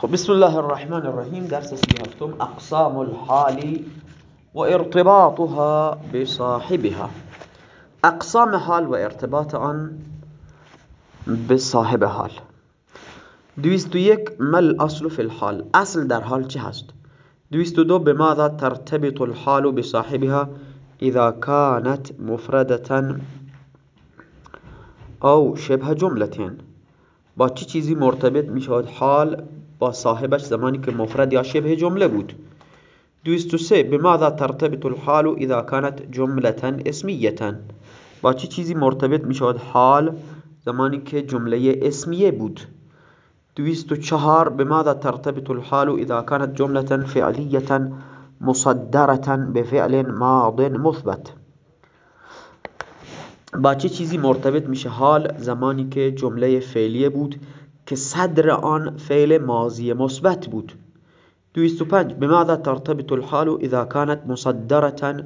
خب بسم الله الرحمن الرحیم. درس سی هفتم اقسام الحال و ارتباطها بصاحبها. اقسام حال و ارتباط آن به صاحب حال. دویست و یک مل اصل فی الحال؟ اصل در حال چه هست؟ دویست و دو بماذا ترتبط الحال بصاحبها اذا كانت مفردة او شبه جملتين با چه چیزی مرتبط می شود حال با صاحبش زمانی که مفرد یا شبه جمله بود. دویست و سه بماذا ترتبط الحال اذا كانت جملة اسمیتا؟ با چه چیزی مرتبط می شود حال زمانی که جمله اسمیه بود؟ دویست و چهار بماذا ترتبط الحال اذا كانت جملة فعلية مصدرة بفعل ماض مثبت؟ با چه چیزی مرتبط میشه حال زمانی که جمله فعلیه بود؟ که صدر آن فعل ماضی مثبت بود. 205 بماذا ترتبط الحال اذا كانت مصدرة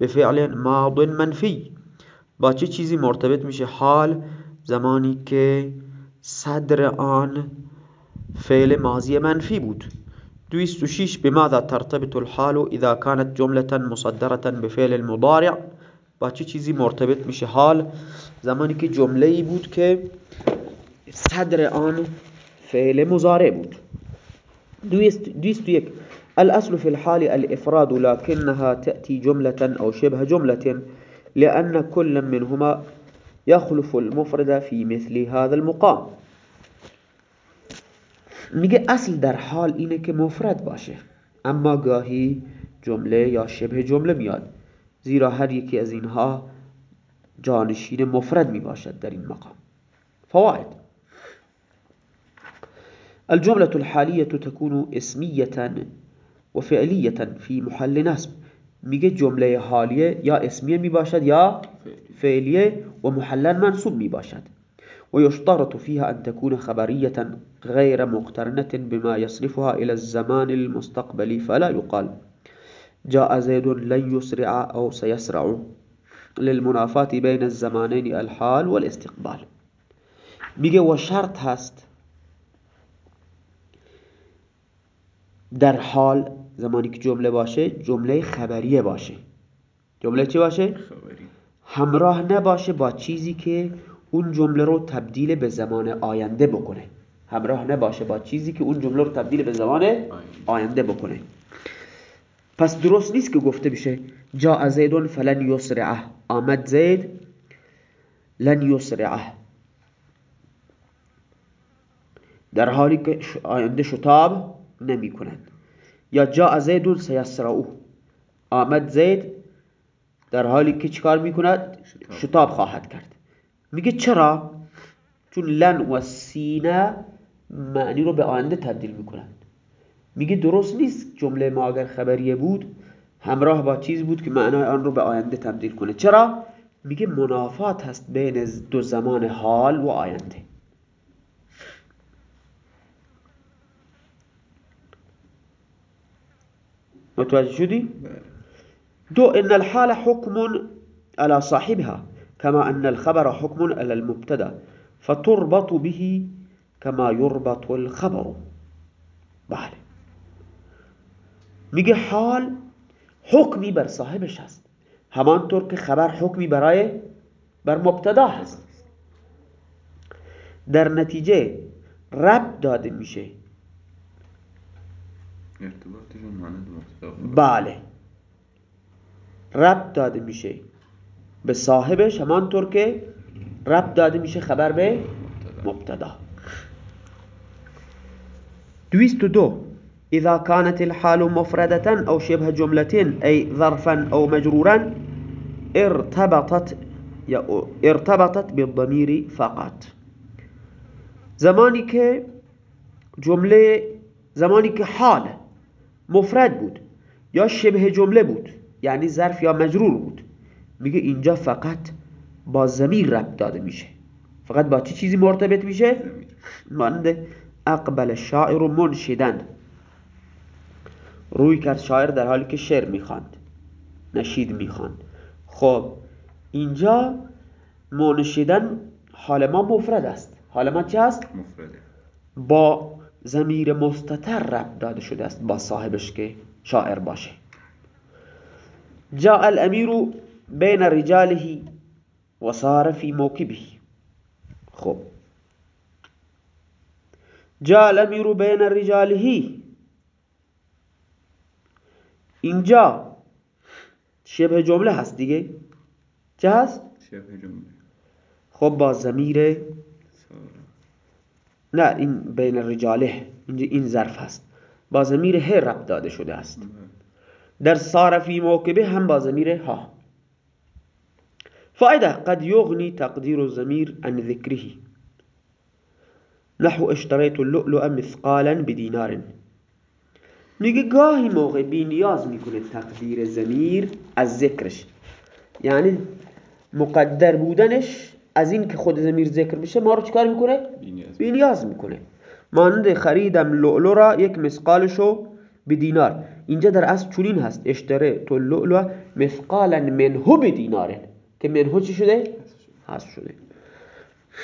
بفعل ماض منفی؟ با چه چیزی مرتبط میشه حال زمانی که صدر آن فعل ماضی منفی بود؟ 206 بماذا ترتبط الحال اذا كانت جملة مصدرة بفعل المضارع؟ با چه چیزی مرتبط میشه حال زمانی که جمله ای بود که صدر آن فعل مضارع بود. دویست یک. الأصل في الحال الإفراد لكنها تأتي جملة أو شبه جملة لأن كل منهما يخلف المفرد في مثل هذا المقام. میگه اصل در حال اینه که مفرد باشه اما گاهی جمله یا شبه جمله میاد زیرا هر یکی از اینها جانشین مفرد می باشد در این مقام. فواید. الجملة الحالية تكون اسمية وفعلية في محل نصب. میگه جمله حالیه یا اسمیه می باشد یا فعلیه. و محلا منصوب می باشد ويشترط فيها أن تكون خبرية غير مقترنة بما يصرفها إلى الزمان المستقبلي فلا يقال جاء زيد لن يسرع أو سيسرع للمنافاة بين الزمانين الحال والاستقبال. میگه و شرط هست در حال زمانی که جمله باشه جمله خبریه باشه. جمله چی باشه؟ همراه نباشه با چیزی که اون جمله رو تبدیل به زمان آینده بکنه. همراه نباشه با چیزی که اون جمله رو تبدیل به زمان آینده. بکنه. پس درست نیست که گفته بشه جا زیدون فلن یسرعه. آمد زید لن یسرعه. در حالی که آینده شتاب نمی کند یا جا زیدون سیسرعه آمد زید در حالی که چکار می کند شتاب خواهد کرد. میگه چرا؟ چون لن و سینه معنی رو به آینده تبدیل می‌کنند. میگه درست نیست. جمله ما اگر خبریه بود همراه با چیز بود که معنای آن رو به آینده تبدیل کنه. چرا؟ میگه منافات هست بین دو زمان حال و آینده. متوجه شدی؟ دو إن الحال حكم على صاحبها كما أن الخبر حكم على المبتدأ فتربط به كما يربط الخبر. بله میگه حال حکمی بر صاحبش هست. همانطور که خبر حکمی برای بر مبتدا هست. در نتیجه رب داده میشه. بله. رب داده میشه به صاحبش همانطور که رب داده میشه خبر به مبتدا. دویست دو. إذا كانت الحال مفردة أو شبه جملة أي ظرفا أو مجرورا ارتبطت ارتبطت بالضمير فقط. زمانی که جمله زمانی که حال مفرد بود یا شبه جمله بود یعنی ظرف یا مجرور بود. میگه اینجا فقط با زمیر ربط داده میشه. فقط با چی چیزی مرتبط میشه؟ مانند اقبل شاعر منشدن. روی کرد شاعر در حالی که شعر می‌خواند نشید می‌خواند. خب اینجا منشدن حال ما مفرد است. حال ما چه است؟ مفرده. با زمیر مستتر رب داده شده است با صاحبش که شاعر باشه. جاء الامیر بین رجاله و صار فی موکبه. خب. جاء الامیر بین رجاله. اینجا شبه جمله هست دیگه. چه هست؟ شبه جمله. خب با زمیر نه این بین رجاله اینجا این ظرف هست. با زمیر ه رب داده شده است. در صارفی موکبه هم با زمیر ها. فائده قد يغني تقدير الزمير عن ذكره نحو اشتريت اللؤلؤ مثقالا بدینار. میگه گاهی موقع بی نیاز می‌کنه تقدیر زمیر از ذکرش. یعنی مقدر بودنش از این که خود زمیر ذکر بشه ما رو چکار می‌کنه؟ بی نیاز می‌کنه. مانند خریدم لؤلؤ را یک مسقالشو به دینار اینجا در اصل چونین هست. اشتره تو لؤلؤ مثقالا منهو به دیناره که منهو چی شده؟ هست شده.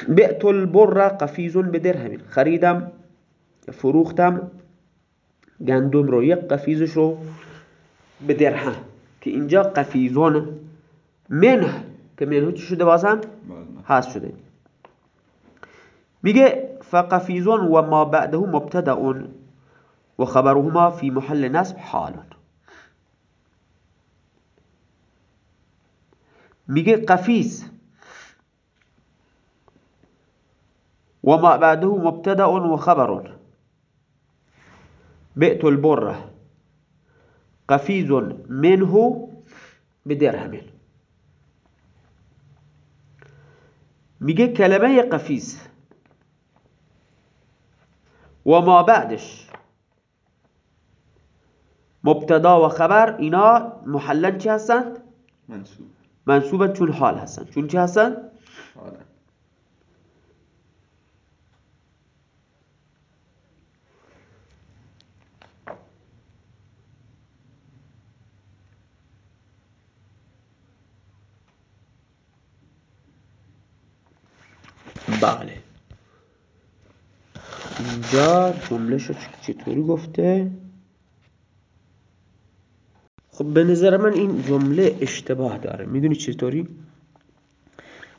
بعت البر قفیزون به درهم خریدم فروختم گندم رو یک قفیزش رو به درهم که اینجا قفیزون منه. که منهو چی شده بازم؟ هست شده. میگه فقفیزون و ما بعده مبتدأ و خبرهما في محل نصب حال میگه قفیز و ما بعده مبتدأ و بئت البره. قفیز منه بدرهم میگه کلمه قفیز. و ما بعدش. مبتدا و خبر اینا محلن چه هستند؟ منصوب. منصوبن چون حال هستن. چون چه هستن؟ بله. اینجا جمله شو چطوری گفته؟ خب به نظر من این جمله اشتباه داره. می‌دونی چطوری؟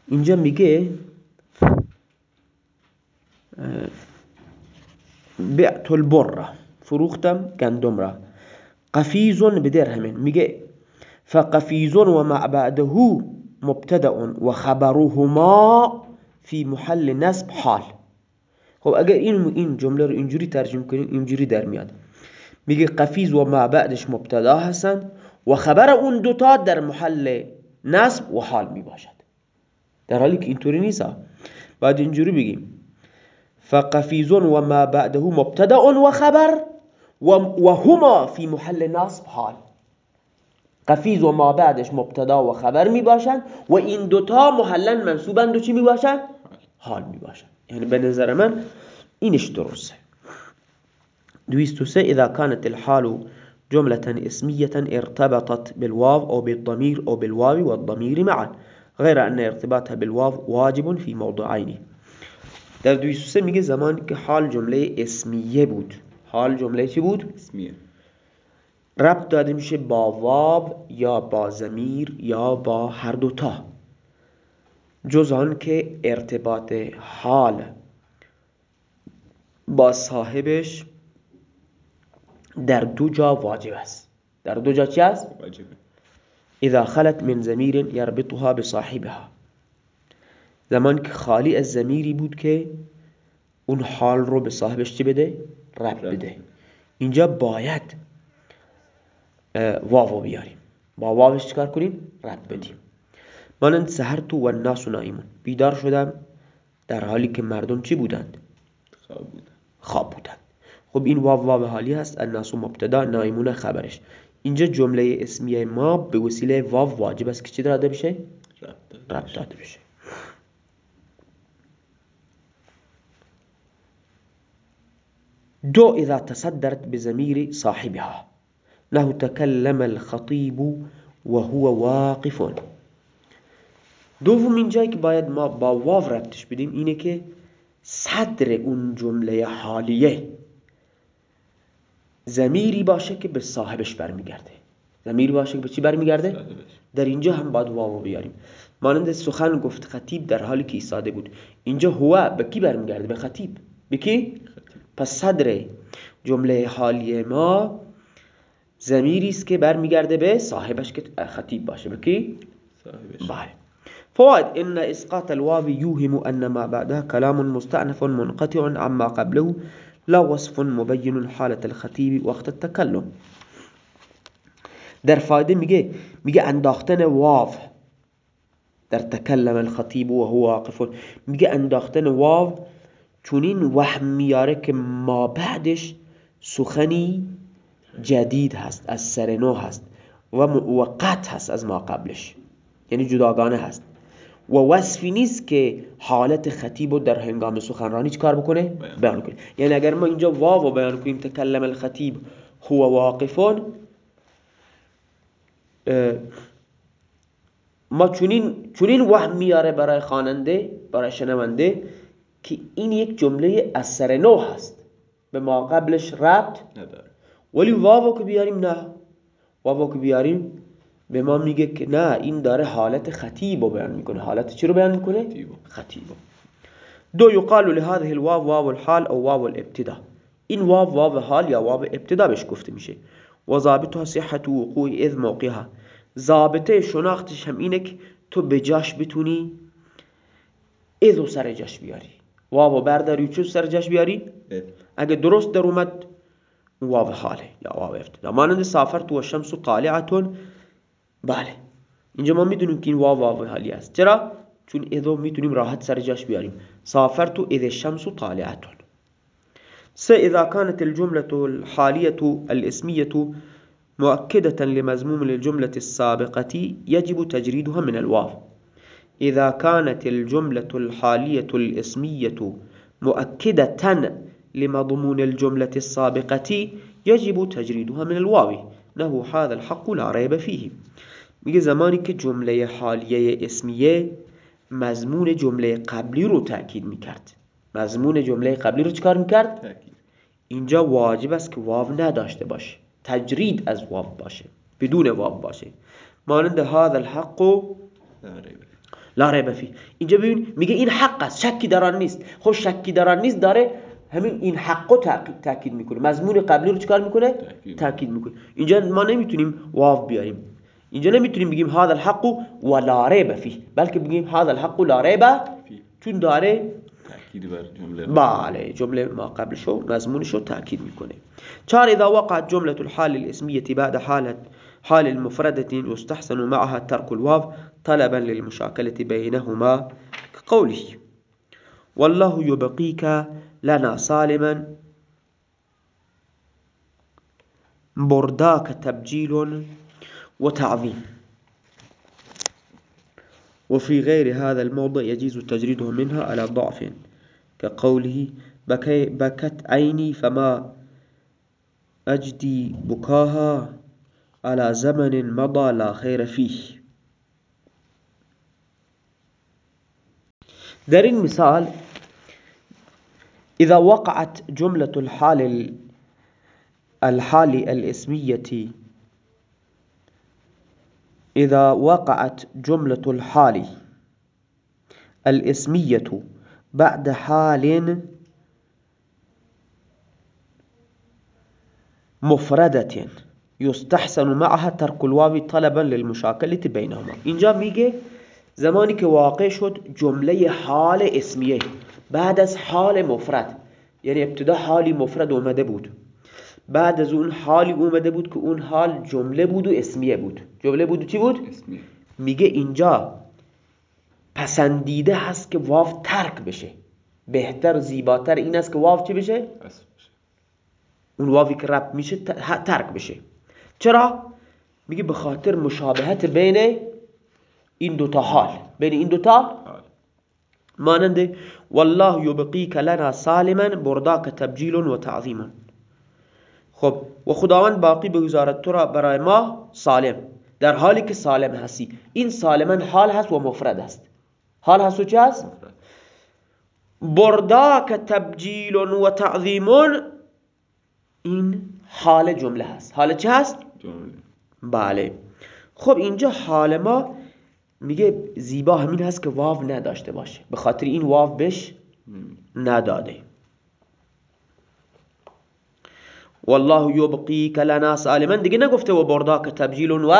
اینجا میگه بعت البر فروختم گندم را. قفیزون به درهم میگه فقفیزون و معبعده مبتدأ و خبرهما فی محل نصب حال. خب اگر این این جمله رو اینجوری ترجمه کنیم اینجوری در میاد. میگه قفیز و ما بعدش مبتدا هستند و خبر اون دوتا در محل نصب و حال می باشد در حالی که اینطوری نیست بعد اینجوری بگیم. فقفیزون و ما بعده مبتدا و خبر و هما فی محل نصب حال. قفیز و ما بعدش مبتدا و خبر می باشند و این دوتا محلا منصوبند و چی می باشند؟ حال می باشند یعنی به نظر من اینش درسته. دويست إذا كانت الحال جملة اسمية ارتبطت بالواو أو بالضمير أو بالواو والضمير معا. غير أن ارتباطها بالواو واجب في موضعين در 203 میگه زمانی که حال جمله اسمیه بود. حال جمله چی بود؟ اسمیه. ربط داده میشه با واو یا با زمیر یا با هر دوتا. جز آن که ارتباط حال با صاحبش در دو جا واجب است. در دو جا چی است؟ واجبه. اذا خلت من زمیر یربطها بصاحبها. زمان که خالی از زمیری بود که اون حال رو به صاحبش چی بده؟ رب بده. اینجا باید واو بیاریم. با واوش چکار کنیم؟ رب بدیم. مانند سهر تو و الناس نایمون بیدار شدم در حالی که مردم چی بودند؟ خواب بودن. خواب بودند. خب این واو واو حالی هست الناس مبتدا نایمون خبرش. اینجا جمله اسمیه ما به وسیله واو واجب است که چی داده بشه؟ رب داده بشه. دو اذا تصدرت بزمیر صاحبها. له تكلم الخطيب وهو واقف دوم جایی که باید ما با واو ربطش بدیم اینه که صدر اون جمله حالیه. زمیری باشه که به صاحبش برمیگرده. زمیری باشه که به چی برمیگرده؟ در اینجا هم باید واو بیاریم. مانند سخن گفت خطیب در حالی که ایستاده بود. اینجا هو به کی برمیگرده؟ به خطیب. به کی؟ پس صدر جمله حالی ما زمیری است که برمیگرده به صاحبش که خطیب باشه. به کی؟ صاحبش. بله. فوائد. إن إسقاط الواو يوهم أن ما بعدها كلام مستأنف منقطع عما قبله لا وصف مبين حالة الخطيب وقت التكلم. در فایده میگه میگه انداختن واو در تکلم الخطیب و واقف. میگه انداختن واو چونین وهم میاره که ما بعدش سخنی جدید هست از سر نو هست و موقت هست از ما قبلش. یعنی جداگانه هست. و وصفی نیست که حالت خطیب رو در هنگام سخنرانی چی کار بکنه؟ بیان. بیان کنه یعنی اگر ما اینجا واو بیان کنیم تکلم الخطیب هو واقفون ما چونین چونین وهم میاره برای خواننده برای شنونده که این یک جمله از سر نو هست به ما قبلش ربط نداره ولی واو که بیاریم نه واو که بیاریم به ما میگه که نه این داره حالت خطیب رو بیان می‌کنه. حالت چی رو بیان می‌کنه؟ خطیب. دو یقال لهذه الواو واو الحال او واو الابتدا. این واو واو حال یا واو ابتدا بهش گفته میشه. و ضابطها صحت وقوع اذ موقعها. ضابطه شناختش هم اینه که تو به جاش بتونی اذ و سر جاش بیاری. واو برداری و چه سر جاش بیاری؟ اگه درست در اومد واو حاله یا واو ابتدا. مانند سافرت و شمس طالعتون بله. اینجا ما میدونیم که این واو واو حالی است. چرا؟ چون اذا میتونیم راحت سر جاش بیاریم. سافرت اذا الشمس طالعتون سه اذا كانت الجملة الحالية الاسمية مؤكدة لمزموم الجملة السابقة يجب تجريدها من الواو. إذا كانت الجملة الحالية الاسمية مؤكدة لمضمون الجملة السابقة يجب تجريدها من الواو. له هذا الحق لا ريب فيه. میگه زمانی که جمله حالیه اسمیه مضمون جمله قبلی رو تأکید می‌کرد. مضمون جمله قبلی رو چکار می‌کرد؟ تأکید. اینجا واجب است که واو نداشته باشه. تجرید از واو باشه. بدون واو باشه. مانند هذا الحق نداره لا ریب فی اینجا ببین میگه این حق است. شکی در آن نیست. خب شکی در آن نیست داره همین این حق رو تاکید- تاکید می‌کنه. مضمون قبلی رو چکار می‌کنه. تاکید می‌کنه. اینجا ما نمی‌تونیم واو بیاریم. اینجا نمیتونیم بگیم هذا الحق و لا ریب فی بلکه بگیم هذا الحق لا ریب چون داره تأکید بر جملة. بله جملة ما قبلشو مضمونشو تأکید میکنه. چهار اذا وقعت جملة الحال الاسمية بعد حالة حال المفردة يستحسن معها ترك الواو طلبا للمشاكلة بينهما كقوله والله يبقيك لنا سالما. برداك تبجيل وتعظيم. وفي غير هذا الموضع يجوز تجريده منها على ضعف كقوله بكت عيني فما أجدي بكاها على زمن مضى لا خير فيه. در این مثال إذا وقعت جملة الحال ال- الحال الاسمية إذا وقعت جملة الحال الإسمية بعد حال مفردة يستحسن معها ترك الواو طلبا للمشاكلة بينهما. اینجا میگه زمانی که واقع شد جمله حال اسمیه بعد حال مفرد یعنی ابتدا حالی مفرد اومده بود. بعد از اون حالی اومده بود که اون حال جمله بود و اسمیه بود. جمله بود و چی بود؟ اسمی میگه اینجا پسندیده هست که واو ترک بشه. بهتر زیباتر این است که واو چی بشه؟ بشه. اون واوی که رب میشه ترک بشه. چرا؟ میگه به خاطر مشابهت بین این دوتا حال. بین این دوتا حال. مانند والله یبقیک لنا سالما برداک تبجیل و تعظیم. خب و خداوند باقی بگذارد تو را برای ما سالم. در حالی که سالم هستی. این سالما حال هست و مفرد است حال هست و چه هست؟ برداک تبجیل و تعظیم. این حال جمله هست. حال چه هست؟ جمله. بله. خب اینجا حال ما میگه زیبا همین هست که واو نداشته باشه. به خاطر این واو بش نداده. والله یبقیک لنا سالما. دیگه نگفته و بردا که تبجیل و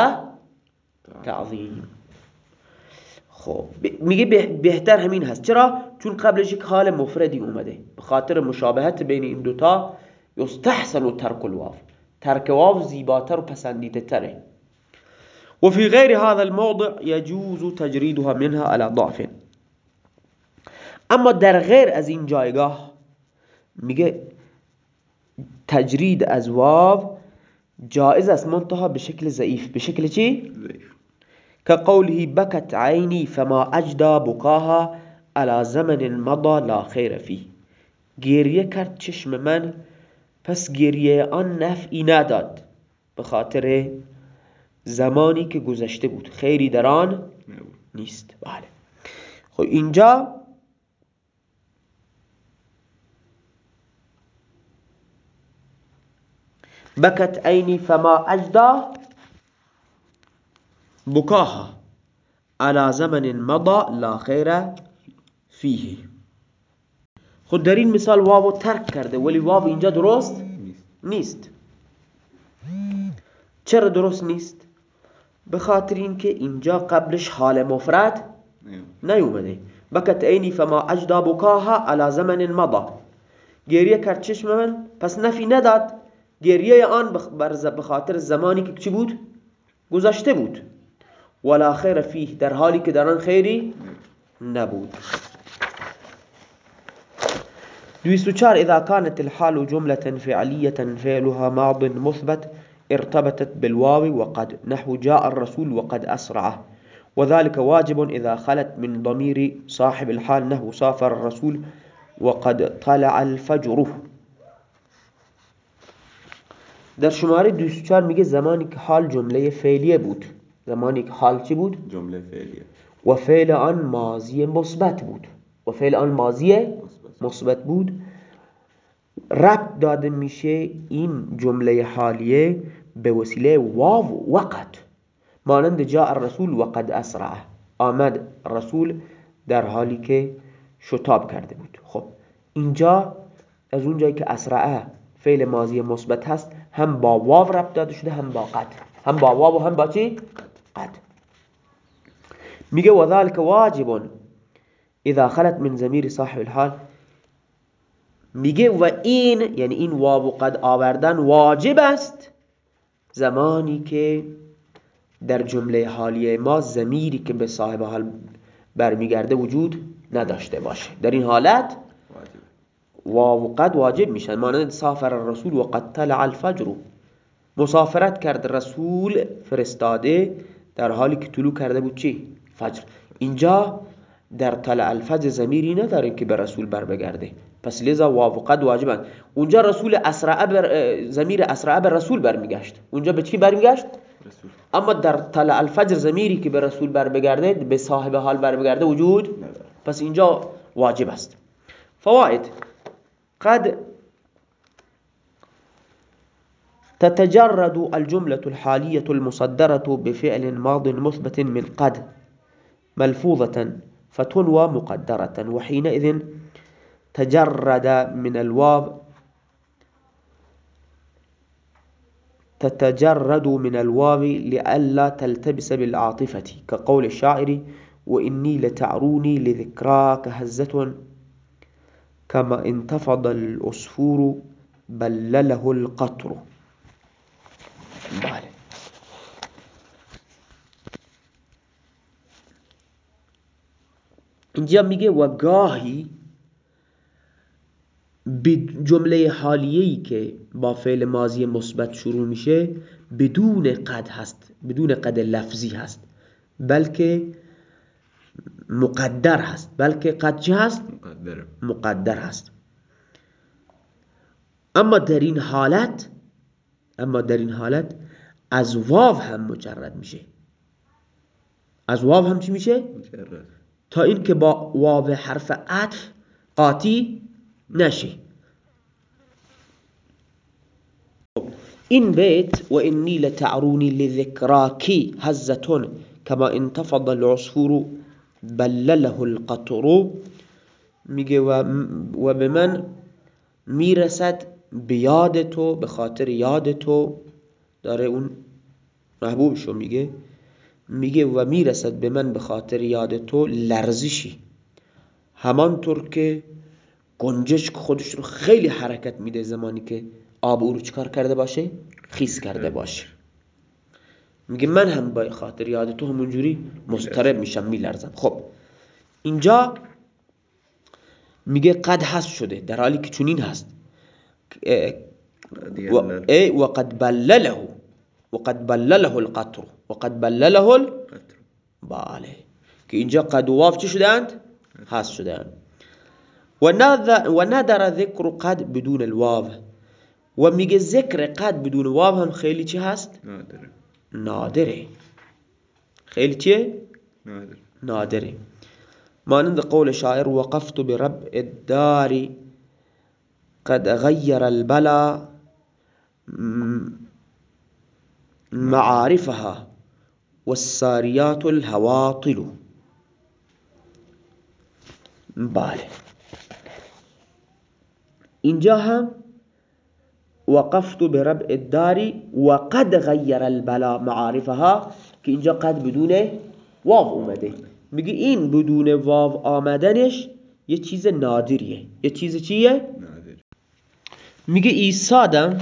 تعظیم خب میگه به- بهتر همین هست. چرا؟ چون قبلش یک حال مفردی اومده. به خاطر مشابهت بین این دوتا یستحسن ترک الواو. ترک واو زیباتر و پسندیده تره وفي غير هذا الموضع يجوز تجريدها منها على ضعف. اما در غیر از این جایگاه میگه تجرید از واو جائز است منتها به شکل ضعیف. به شکل چی؟ ضعیف. كقوله بكت عيني فما أجدى بكاها على زمن مضى لا خير فيه گریه کرد چشم من پس گریه آن نفعی نداد به خاطر زمانی که گذشته بود. خیری در آن نیست. بله. خب اینجا بكت عيني فما أجدى بكاها على زمن مضى لا خیر فیه. خود در این مثال واو ترک کرده ولی واو اینجا درست نیست. چرا درست نیست؟ به خاطر اینکه اینجا قبلش حال مفرد نیومده. بکت عینی فما اجدا بکاها على زمن مضا گریه کرد چشم من پس نفی نداد. گریه آن به خاطر زمانی که چی بود؟ گذشته بود. ولا خیر فیه در حالی که در آن خیری نبود. دویست و چار اذا كانت الحال جملة فعلية فعلها ماض مثبت ارتبطت بالواو وقد نحو جاء الرسول وقد أسرعه وذلك واجب إذا خلت من ضمير صاحب الحال نحو سافر الرسول وقد طلع الفجر. در شماره 24 میگه زمانی که حال جمله فعلیه بود. زمانی که حال چی بود؟ جمله فعلیه. و فعل آن ماضی مثبت بود. و فعل آن ماضی مثبت. بود. ربط داده میشه این جمله حالیه به وسیله واو وقت. مانند جاء الرسول و قد اسرع. آمد رسول در حالی که شتاب کرده بود. خب اینجا از اونجایی که اسرعه فعل ماضی مثبت هست هم با واو ربط داده شده هم با قد هم با واو و هم با چی؟ قد میگه و ذلك واجب. اذا خلت من ضمیر صاحب الحال. میگه و این یعنی این واو و قد آوردن واجب است زمانی که در جمله حالیه ما ضمیری که به صاحب حال برمیگرده وجود نداشته باشه. در این حالت واو و قد واجب میشن. مانند سافر الرسول و قد طلع الفجر. مسافرت کرد رسول فرستاده در حالی که طلوع کرده بود چی؟ فجر. اینجا در طلع الفجر زمیری نداریم که به رسول بر بگرده. پس لذا واو و قد واجبن. اونجا رسول اسرع بر زمیر اسرع بر رسول برمیگشت. اونجا به چی برمیگشت؟ رسول. اما در طلع الفجر زمیری که به رسول بر بگرده به صاحب حال بر بگرده وجود نداره. پس اینجا واجب است. فوائد قد تتجرد الجملة الحالية المصدرة بفعل ماض مثبت من قد ملفوظة فتنوى مقدرة وحينئذ تجرد من الواو تتجرد من الواو لئلا تلتبس بالعاطفة كقول الشاعر وإني لتعروني لذكراك هزة كما انتفض الأسفور بلله القطر. بله اینجا میگه و گاهی جمله حالیه‌ای که با فعل ماضی مثبت شروع میشه بدون قد هست بدون قد لفظی هست بلکه مقدر هست. بلکه قد چه هست؟ مقدره. مقدر هست. اما در این حالت اما در این حالت از واو هم مجرد میشه. از واو هم چی میشه؟ مجرد. تا اینکه با واو حرف عطف قاطی نشه. این بیت و انی لتعرونی لذکراکی هزتون کما انتفض العصفور بلله القطر. میگه و, و به من می‌رسد به یاد تو به خاطر یاد تو. داره اون محبوبشو میگه. میگه و می‌رسد به من به خاطر یاد تو لرزشی. همانطور که گنجشک خودش رو خیلی حرکت میده زمانی که آب او رو چکار کرده باشه خیس کرده باشه. میگه من هم با خاطر یاد تو همونجوری مضطرب میشم میلرزم. خب اینجا میگه قد هست شده در حالی که چنین هست. و, ای و قد بلله و قد بلله القطر و قد بلله قطر. بله. که اینجا قد و واف چی شدند؟ هست شدند. و ندر ذکر قد بدون الواو. و میگه ذکر قد بدون واو هم خیلی چی هست؟ نادره. نادره. خیلی چیه؟ نادر نادره. مانند قول شاعر وقفت برب الدار قد غير البلا معارفها والساريات الهواطل بله اینجا هم وقفت بربع الدار وقد غير البلا معارفها که اینجا قد بدون واو اومده. میگه این بدون واو آمدنش یه چیز نادریه. یه چیز چیه؟ نادر. میگه ایسادم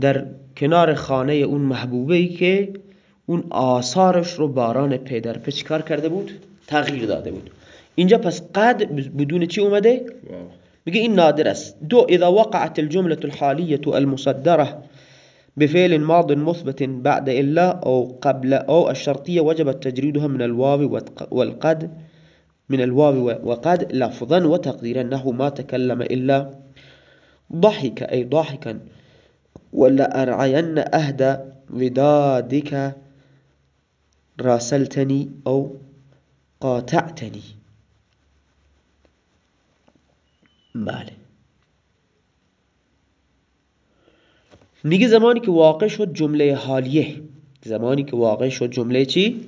در کنار خانه اون محبوبه ای که اون آثارش رو باران پیدر پی چیکار کرده بود؟ تغییر داده بود. اینجا پس قد بدون چی اومده؟ میگه این نادر است دو إذا وقعت الجملة الحالية المصدرة بفعل ماض مثبت بعد إلا أو قبل أو الشرطية وجب تجريدها من الواو والق- والقد من الواو وقد لفظا وتقديرا نحو ما تكلم إلا ضحك أي ضاحكا. ولا أرعين أهدى ودادك راسلتني أو قاطعتني. بله. میگه زمانی که واقع شد جمله حالیه. زمانی که واقع شد جمله چی؟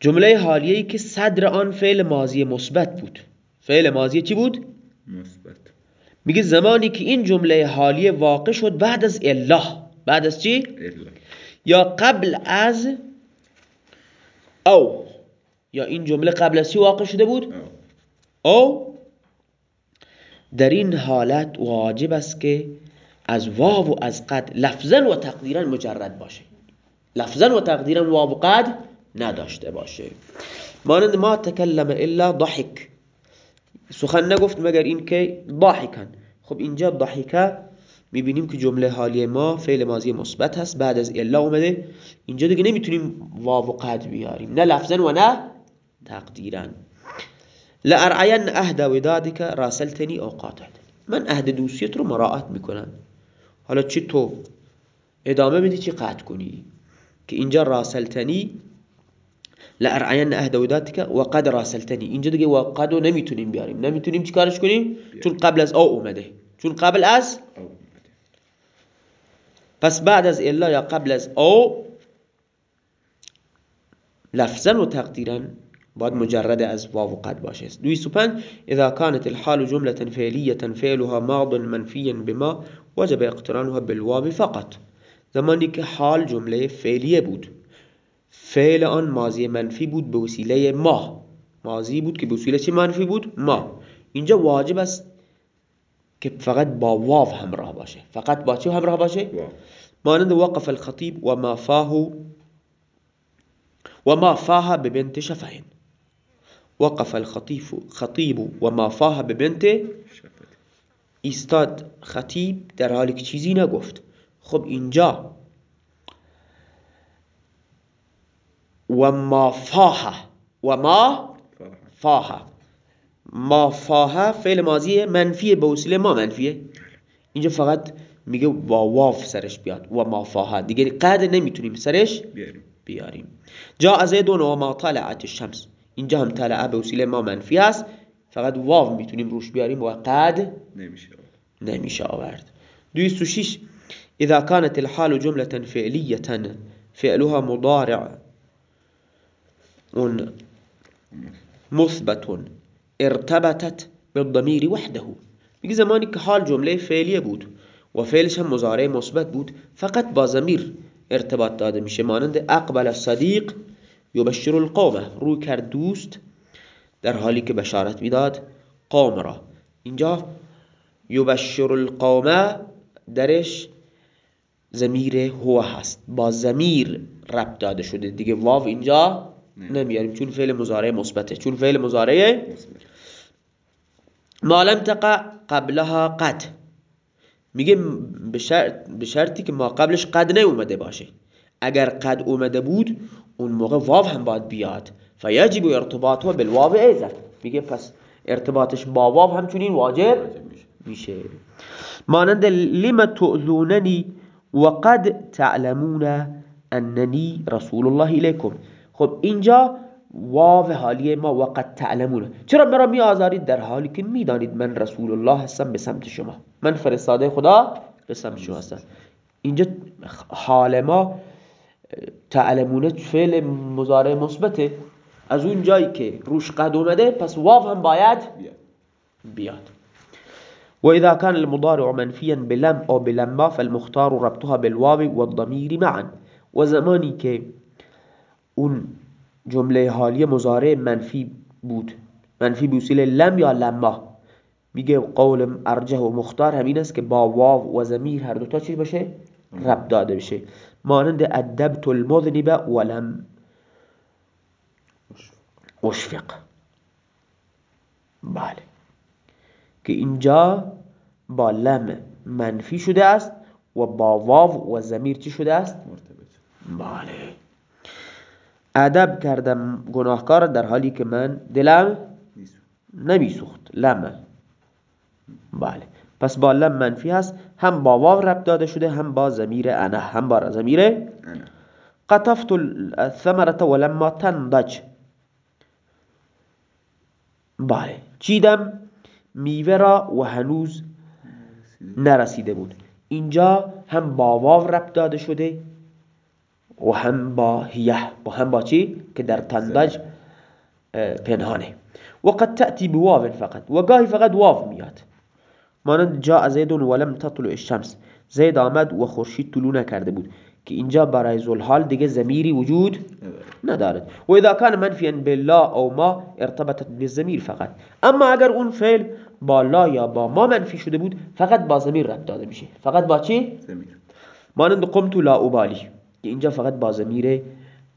جمله حالیه ای که صدر آن فعل ماضی مثبت بود. فعل ماضی چی بود؟ مثبت. میگه زمانی که این جمله حالیه واقع شد بعد از الله. بعد از چی؟ الا یا قبل از او. یا این جمله قبل از چی واقع شده بود؟ او. او. در این حالت واجب است که از واو و از قد لفظا و تقدیرا مجرد باشه. لفظا و تقدیرا واو و قد نداشته باشه. مانند ما تکلم الا ضحک. سخن نگفت مگر این که ضاحکن خب اینجا ضحکه می‌بینیم که جمله حالی ما فعل ماضی مثبت هست بعد از الا اومده. اینجا دیگه نمی‌تونیم واو و قد بیاریم. نه لفظا و نه تقدیرا. لأرعین عهد ودادك راسلتنی او قاطعتنی من عهد دوستیت رو مراعات می‌کنم حالا چی تو؟ ادامه بدی چی قطع کنی؟ که اینجا راسلتنی لأرعین عهد ودادك و قد راسلتنی. اینجا دیگه و قد نمی‌تونیم بیاریم. نمی‌تونیم چی کارش کنیم؟ چون قبل از او اومده. چون قبل از پس بعد از الا یا قبل از او لفظا و تقدیرا باید مجرد از واو و قد باشه 205 اذا كانت الحال جملة فعلية فعلها ماض منفيا بما وجب اقترانها بالواو فقط. زمانی که حال جمله فعلیه بود فعل آن ماضی منفی بود به وسیله ما. ماضی بود که به وسیله چه منفی بود؟ ما. اینجا واجب است که فقط با واو همراه باشه. فقط با چه همراه باشه؟ مانند وقف الخطيب وما فاه وما فاه ببنت شفه وقف الخطيب خطيب وما فاه ببنت شفت ایستاد خطیب در حالی که چیزی نگفت. خب اینجا و ما فاه و ما فاه ما فاه فعل ماضی منفیه به وسیله ما منفیه. اینجا فقط میگه با واف سرش بیاد. و ما فاه دیگه قد نمی‌تونیم سرش بیاریم. بیاریم. جا از دون و ما طلعت الشمس. اینجا هم طلعه به وسیله ما منفی است. فقط واو می‌تونیم روش بیاریم و قد نمیشه نمیشه آورد. 206 اذا كانت الحال جملة فعلية فعلها مضارع. مثبت ارتبطت بالضمیر وحده. میگه زمانی که حال جمله فعلیه بود و فعلش هم مضارع مثبت بود فقط با ضمیر ارتباط داده میشه. مانند اقبل صدیق یبشر القومه روی کرد دوست در حالی که بشارت می‌داد قوم را. اینجا یبشر القومه درش زمیر هو هست. با زمیر ربط داده شده. دیگه واو اینجا نمیاریم. چون فعل مضارع مثبته. چون فعل مضارع ما لم تقع قبلها قد. میگه به شرطی که ما قبلش قد نیومده باشه. اگر قد اومده بود اون موقع واو هم باید بیاد. فیجب ارتباطه بالواو ایزا میگه پس ارتباطش با واو همچنین واجب میشه. مانند لما تؤذوننی وقد تعلمون اننی رسول الله الیکم خب اینجا واو حالیه ما وقت تعلمونه چرا مرا می آزارید در حالی که می‌دانید من رسول الله هستم به سمت شما. من فرستاده خدا به سمت شما هستم. اینجا حال ما تعلمونه فعل مضارع مثبته. از اون جایی که روش قد اومده پس واو هم باید بیاد. و اذا كان المضارع منفيا بلم او بلما فالمختار ربطها بالواو والضمير معا. و زمانی که اون جمله حالی مضارع منفی بود منفی بوسیله لم یا لما میگه قول ارجه و مختار همین است که با واو و زمیر هر دوتا چی باشه رب داده بشه. مانند ادبت المذنب ولم. اشفق. بله. که اینجا با لم منفی شده است و با واو و زمیر چی شده است؟ بله. ادب کردم گناهکار در حالی که من دلم نمیسوخت. لم. بله. پس با لم منفی هست هم با واو رب داده شده هم با زمیر انا هم با زمیر قطفت الثمرة ولما تنضج. بله. چیدم؟ میوه را و هنوز نرسیده بود. اینجا هم با واو رب داده شده و هم با هیه. و هم با چی؟ که در تندج پنهانه. و قد تأتی بواو فقط. و گاهی فقط واو میاد. مانند جا زید ولم تطلع الشمس. زید آمد و خورشید طلوع نکرده بود که اینجا برای زلحال دیگه زمیری وجود ندارد. و اذا کان منفیا بالله او ما ارتبطت بالزمیر فقط. اما اگر اون فعل با لا یا با ما منفی شده بود فقط با زمیر رد داده میشه. فقط با چی؟ زمیر مانند قمت لا ابالی که اینجا فقط با زمیر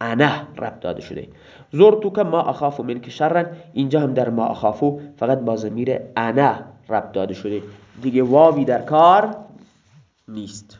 انا رب داده شده. زرتو که ما اخافو من که شرن اینجا هم در ما اخافو فقط با زمیر انا رب داده شده. دیگه واوی در کار نیست.